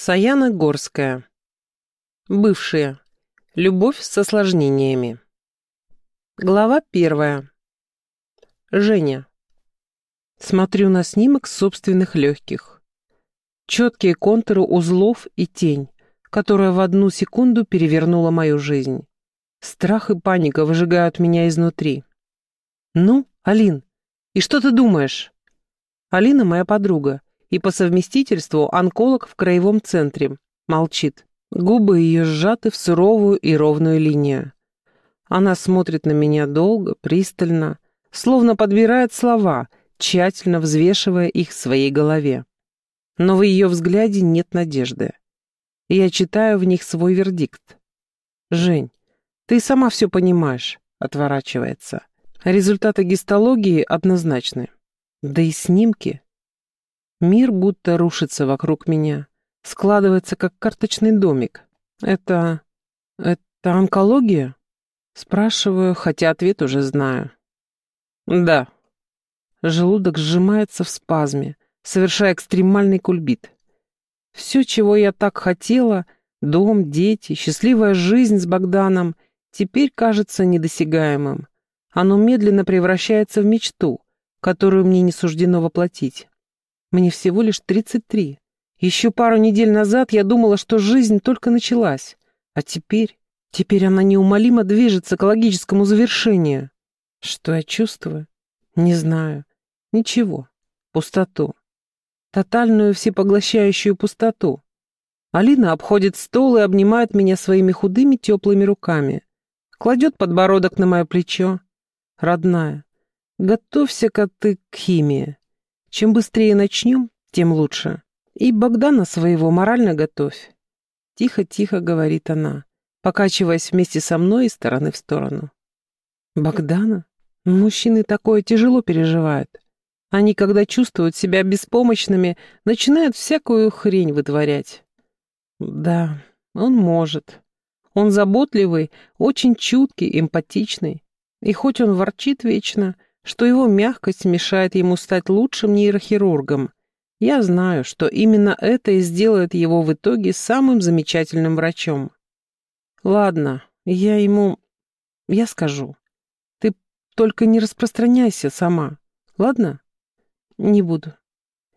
Саяна Горская. Бывшие. Любовь с осложнениями. Глава первая. Женя. Смотрю на снимок собственных легких. Четкие контуры узлов и тень, которая в одну секунду перевернула мою жизнь. Страх и паника выжигают меня изнутри. «Ну, Алин, и что ты думаешь?» Алина моя подруга, и по совместительству онколог в краевом центре. Молчит. Губы ее сжаты в суровую и ровную линию. Она смотрит на меня долго, пристально, словно подбирает слова, тщательно взвешивая их в своей голове. Но в ее взгляде нет надежды. Я читаю в них свой вердикт. «Жень, ты сама все понимаешь», — отворачивается. Результаты гистологии однозначны. Да и снимки. Мир будто рушится вокруг меня, складывается как карточный домик. Это... это онкология? Спрашиваю, хотя ответ уже знаю. Да. Желудок сжимается в спазме, совершая экстремальный кульбит. Все, чего я так хотела, дом, дети, счастливая жизнь с Богданом, теперь кажется недосягаемым. Оно медленно превращается в мечту, которую мне не суждено воплотить. Мне всего лишь 33. Еще пару недель назад я думала, что жизнь только началась. А теперь... Теперь она неумолимо движется к логическому завершению. Что я чувствую? Не знаю. Ничего. Пустоту. Тотальную всепоглощающую пустоту. Алина обходит стол и обнимает меня своими худыми теплыми руками. Кладет подбородок на мое плечо. Родная, готовься-ка ты к химии. Чем быстрее начнем, тем лучше. И Богдана своего морально готовь. Тихо-тихо говорит она, покачиваясь вместе со мной из стороны в сторону. Богдана? Мужчины такое тяжело переживают. Они, когда чувствуют себя беспомощными, начинают всякую хрень вытворять. Да, он может. Он заботливый, очень чуткий, эмпатичный. И хоть он ворчит вечно, что его мягкость мешает ему стать лучшим нейрохирургом. Я знаю, что именно это и сделает его в итоге самым замечательным врачом. Ладно, я ему... Я скажу. Ты только не распространяйся сама, ладно? Не буду.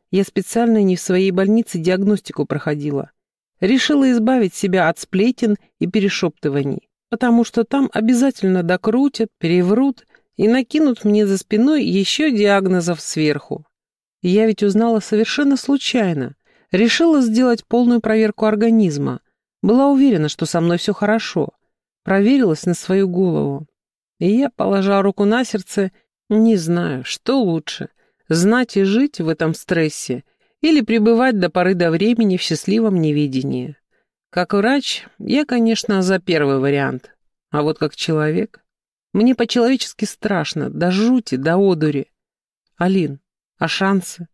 Я специально не в своей больнице диагностику проходила. Решила избавить себя от сплетен и перешептываний, потому что там обязательно докрутят, переврут и накинут мне за спиной еще диагнозов сверху. Я ведь узнала совершенно случайно. Решила сделать полную проверку организма. Была уверена, что со мной все хорошо. Проверилась на свою голову. И я, положа руку на сердце, не знаю, что лучше — знать и жить в этом стрессе или пребывать до поры до времени в счастливом невидении. Как врач, я, конечно, за первый вариант. А вот как человек... Мне по-человечески страшно, до жути, до одури. Алин, а шансы?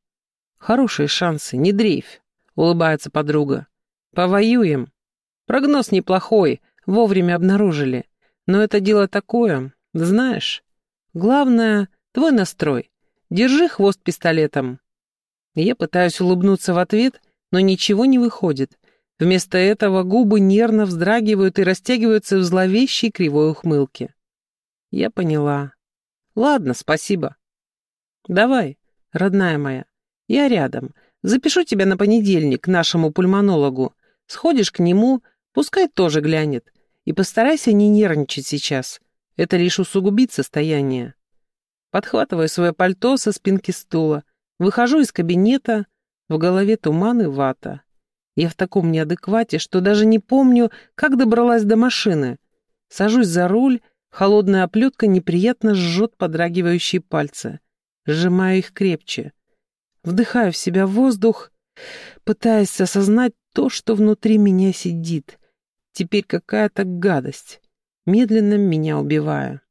Хорошие шансы, не дрейфь, улыбается подруга. Повоюем. Прогноз неплохой, вовремя обнаружили. Но это дело такое, знаешь. Главное, твой настрой. Держи хвост пистолетом. Я пытаюсь улыбнуться в ответ, но ничего не выходит. Вместо этого губы нервно вздрагивают и растягиваются в зловещей кривой ухмылке. Я поняла. Ладно, спасибо. Давай, родная моя, я рядом. Запишу тебя на понедельник к нашему пульмонологу. Сходишь к нему, пускай тоже глянет. И постарайся не нервничать сейчас. Это лишь усугубит состояние. Подхватываю свое пальто со спинки стула, выхожу из кабинета, в голове туман и вата. Я в таком неадеквате, что даже не помню, как добралась до машины. Сажусь за руль Холодная оплетка неприятно жжет подрагивающие пальцы. Сжимаю их крепче. Вдыхаю в себя воздух, пытаясь осознать то, что внутри меня сидит. Теперь какая-то гадость, медленно меня убивая.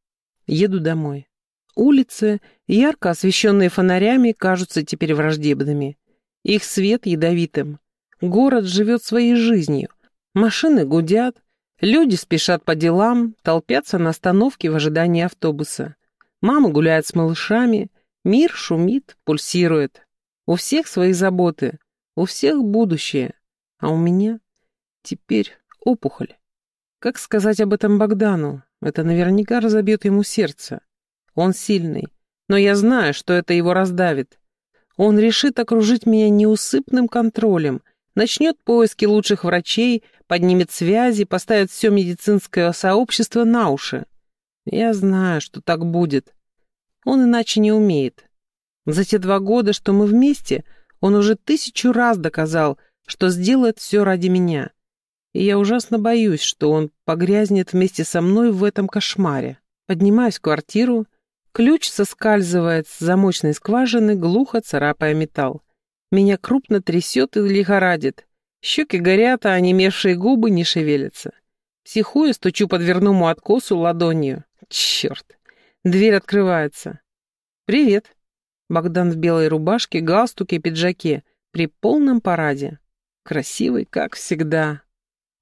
Еду домой. Улицы, ярко освещенные фонарями, кажутся теперь враждебными. Их свет ядовитым. Город живет своей жизнью. Машины гудят, Люди спешат по делам, толпятся на остановке в ожидании автобуса. Мама гуляет с малышами, мир шумит, пульсирует. У всех свои заботы, у всех будущее. А у меня теперь опухоль. Как сказать об этом Богдану? Это наверняка разобьет ему сердце. Он сильный, но я знаю, что это его раздавит. Он решит окружить меня неусыпным контролем, начнет поиски лучших врачей, поднимет связи, поставит все медицинское сообщество на уши. Я знаю, что так будет. Он иначе не умеет. За те два года, что мы вместе, он уже тысячу раз доказал, что сделает все ради меня. И я ужасно боюсь, что он погрязнет вместе со мной в этом кошмаре. Поднимаюсь в квартиру, ключ соскальзывает с замочной скважины, глухо царапая металл. Меня крупно трясет и лихорадит. Щеки горят, а онемевшие губы не шевелятся. Психуя, стучу по дверному откосу ладонью. Черт. Дверь открывается. «Привет». Богдан в белой рубашке, галстуке, пиджаке, при полном параде. Красивый, как всегда.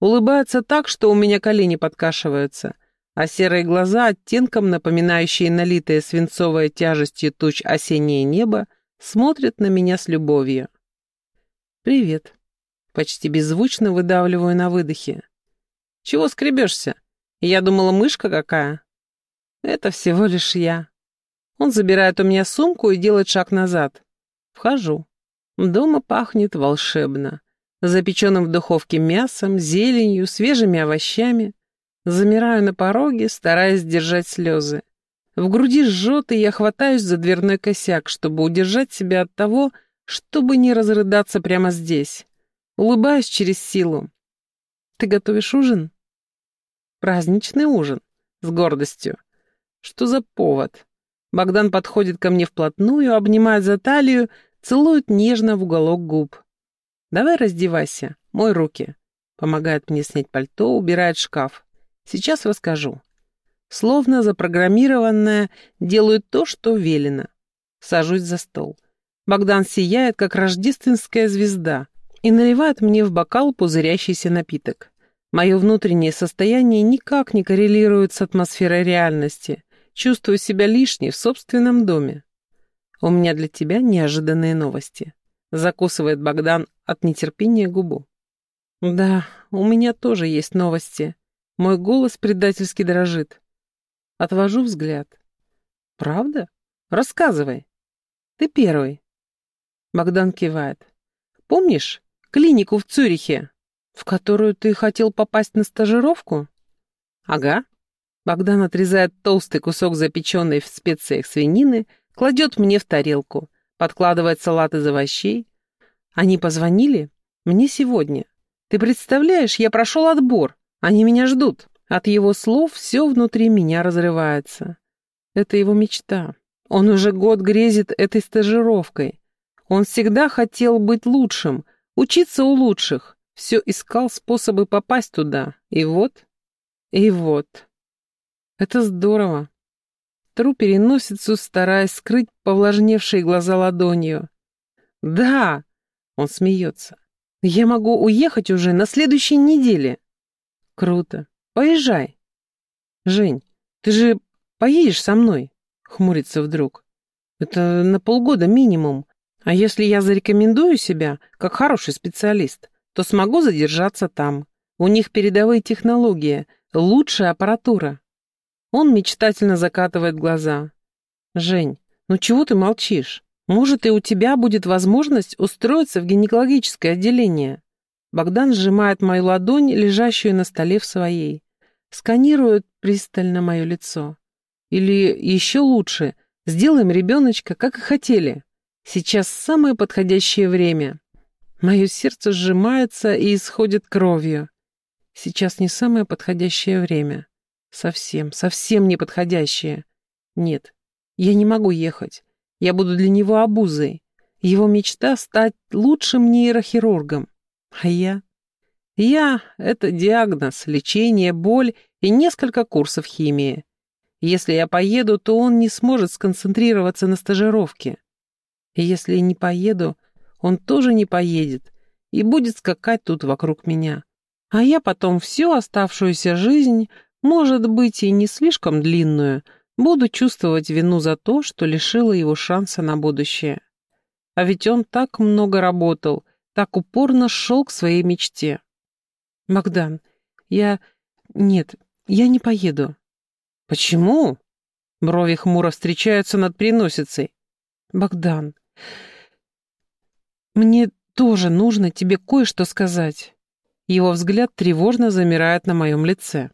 Улыбается так, что у меня колени подкашиваются, а серые глаза, оттенком напоминающие налитое свинцовой тяжестью туч осеннее небо, смотрят на меня с любовью. «Привет». Почти беззвучно выдавливаю на выдохе. «Чего скребешься? Я думала, мышка какая». «Это всего лишь я». Он забирает у меня сумку и делает шаг назад. Вхожу. Дома пахнет волшебно. Запеченным в духовке мясом, зеленью, свежими овощами. Замираю на пороге, стараясь сдержать слезы. В груди жжет, и я хватаюсь за дверной косяк, чтобы удержать себя от того, чтобы не разрыдаться прямо здесь. Улыбаюсь через силу. «Ты готовишь ужин?» «Праздничный ужин», с гордостью. «Что за повод?» Богдан подходит ко мне вплотную, обнимает за талию, целует нежно в уголок губ. «Давай раздевайся, мой руки». Помогает мне снять пальто, убирает шкаф. Сейчас расскажу. Словно запрограммированная, делаю то, что велено. Сажусь за стол. Богдан сияет, как рождественская звезда, и наливает мне в бокал пузырящийся напиток. Мое внутреннее состояние никак не коррелирует с атмосферой реальности. Чувствую себя лишней в собственном доме. У меня для тебя неожиданные новости. Закусывает Богдан от нетерпения губу. Да, у меня тоже есть новости. Мой голос предательски дрожит. Отвожу взгляд. Правда? Рассказывай. Ты первый. Богдан кивает. Помнишь клинику в Цюрихе, в которую ты хотел попасть на стажировку? Ага. Богдан отрезает толстый кусок запеченной в специях свинины, кладет мне в тарелку, подкладывает салат из овощей. Они позвонили? Мне сегодня. Ты представляешь, я прошел отбор. Они меня ждут. От его слов все внутри меня разрывается. Это его мечта. Он уже год грезит этой стажировкой. Он всегда хотел быть лучшим, учиться у лучших. Все искал способы попасть туда. И вот, и вот. Это здорово. Тру переносицу, стараясь скрыть повлажневшие глаза ладонью. «Да!» — он смеется. «Я могу уехать уже на следующей неделе». «Круто. Поезжай». «Жень, ты же поедешь со мной?» — хмурится вдруг. «Это на полгода минимум. А если я зарекомендую себя как хороший специалист, то смогу задержаться там. У них передовые технологии, лучшая аппаратура. Он мечтательно закатывает глаза. «Жень, ну чего ты молчишь? Может, и у тебя будет возможность устроиться в гинекологическое отделение?» Богдан сжимает мою ладонь, лежащую на столе в своей. Сканирует пристально мое лицо. Или еще лучше, сделаем ребеночка, как и хотели. Сейчас самое подходящее время. Мое сердце сжимается и исходит кровью. Сейчас не самое подходящее время. Совсем, совсем неподходящее. Нет, я не могу ехать. Я буду для него обузой. Его мечта — стать лучшим нейрохирургом. А я? Я — это диагноз, лечение, боль и несколько курсов химии. Если я поеду, то он не сможет сконцентрироваться на стажировке. Если не поеду, он тоже не поедет и будет скакать тут вокруг меня. А я потом всю оставшуюся жизнь может быть, и не слишком длинную, буду чувствовать вину за то, что лишила его шанса на будущее. А ведь он так много работал, так упорно шел к своей мечте. «Богдан, я... Нет, я не поеду». «Почему?» Брови хмуро встречаются над переносицей. «Богдан, мне тоже нужно тебе кое-что сказать». Его взгляд тревожно замирает на моем лице.